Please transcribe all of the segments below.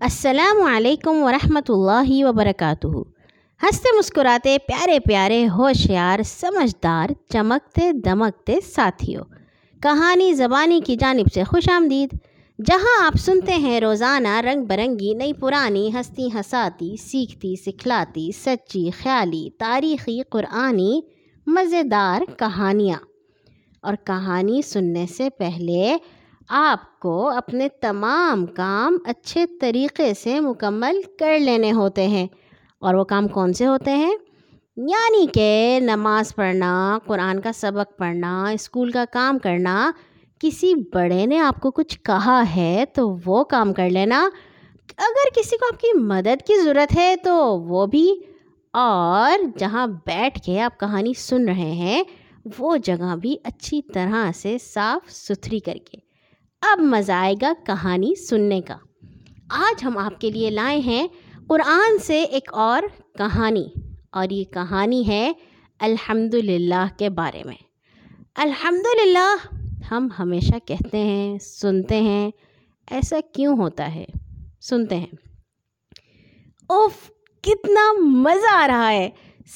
السلام علیکم ورحمۃ اللہ وبرکاتہ۔ ہنستے مسکراتے پیارے پیارے ہوشیار، سمجھدار، چمکتے دمکتے ساتھیوں۔ کہانی زبانی کی جانب سے خوش آمدید۔ جہاں آپ سنتے ہیں روزانہ رنگ برنگی، نئی پرانی، ہستی ہساتی، سیکھتی، سکھلاتی، سچی، خیالی، تاریخی، قرآنی، مزیدار کہانیاں۔ اور کہانی سننے سے پہلے آپ کو اپنے تمام کام اچھے طریقے سے مکمل کر لینے ہوتے ہیں۔ اور وہ کام کون سے ہوتے ہیں؟ یعنی کہ نماز پڑھنا، قرآن کا سبق پڑھنا، اسکول کا کام کرنا۔ کسی بڑے نے آپ کو کچھ کہا ہے تو وہ کام کر لینا۔ اگر کسی کو آپ کی مدد کی ضرورت ہے تو وہ بھی۔ اور جہاں بیٹھ کے آپ کہانی سن رہے ہیں، وہ جگہ بھی اچھی طرح سے صاف ستھری کر کے۔ اب مزہ آئے گا کہانی سننے کا۔ آج ہم آپ کے لیے لائے ہیں قرآن سے ایک اور کہانی، اور یہ کہانی ہے الحمد للہ کے بارے میں۔ الحمد للہ ہم ہمیشہ کہتے ہیں، سنتے ہیں۔ ایسا کیوں ہوتا ہے؟ سنتے ہیں۔ اوف، کتنا مزہ آ رہا ہے۔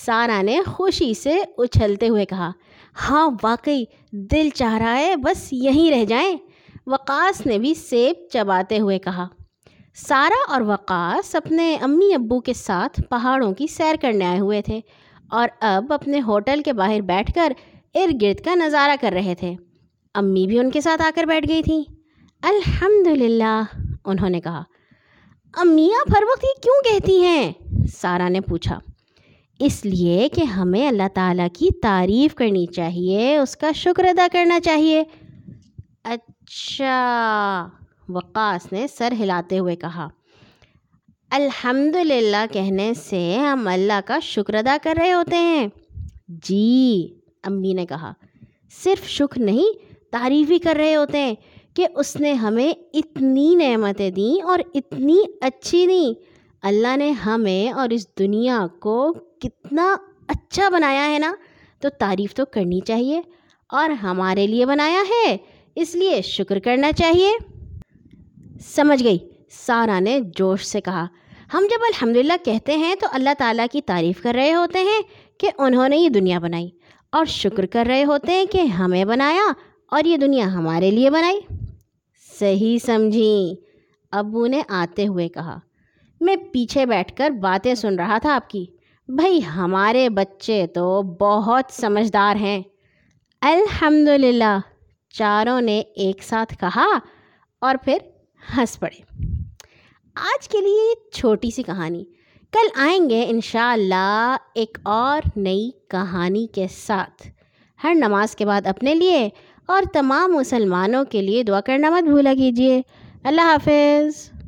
سارا نے خوشی سے اچھلتے ہوئے کہا ہاں واقعی دل چاہ رہا ہے، بس یہیں رہ جائیں۔ وقاص نے بھی سیب چباتے ہوئے کہا، سارا اور وقاص اپنے امی ابو کے ساتھ پہاڑوں کی سیر کرنے آئے ہوئے تھے اور اب اپنے ہوٹل کے باہر بیٹھ کر ارد گرد کا نظارہ کر رہے تھے۔ امی بھی ان کے ساتھ آ کر بیٹھ گئی تھیں۔ الحمد للہ انہوں نے کہا، امی آپ ہر وقت یہ کیوں کہتی ہیں؟ سارا نے پوچھا، اس لیے کہ ہمیں اللہ تعالیٰ کی تعریف کرنی چاہیے، اس کا شکر ادا کرنا چاہیے۔ اچھا۔ وقاص نے سر ہلاتے ہوئے کہا الحمد للہ کہنے سے ہم اللہ کا شکر ادا کر رہے ہوتے ہیں۔ جی امی نے کہا، صرف شکر نہیں، تعریف بھی کر رہے ہوتے ہیں کہ اس نے ہمیں اتنی نعمتیں دیں اور اتنی اچھی دیں۔ اللہ نے ہمیں اور اس دنیا کو کتنا اچھا بنایا ہے نا، تو تعریف تو کرنی چاہیے اور ہمارے لیے بنایا ہے۔ اس لیے شکر کرنا چاہیے۔ سمجھ گئی۔ سارا نے جوش سے کہا۔ ہم جب الحمد للہ کہتے ہیں تو اللہ تعالیٰ کی تعریف کر رہے ہوتے ہیں کہ انہوں نے یہ دنیا بنائی اور شکر کر رہے ہوتے ہیں کہ ہمیں بنایا اور یہ دنیا ہمارے لیے بنائی۔ صحیح سمجھی۔ ابو نے آتے ہوئے کہا۔ میں پیچھے بیٹھ کر باتیں سن رہا تھا آپ کی۔ بھائی، ہمارے بچے تو بہت سمجھدار ہیں۔ الحمد للہ چاروں نے ایک ساتھ کہا اور پھر ہنس پڑے۔ آج کے لیے چھوٹی سی کہانی۔ کل آئیں گے انشاءاللہ ایک اور نئی کہانی کے ساتھ۔ ہر نماز کے بعد اپنے لیے اور تمام مسلمانوں کے لیے دعا کرنا مت بھولا کیجیے۔ اللہ حافظ۔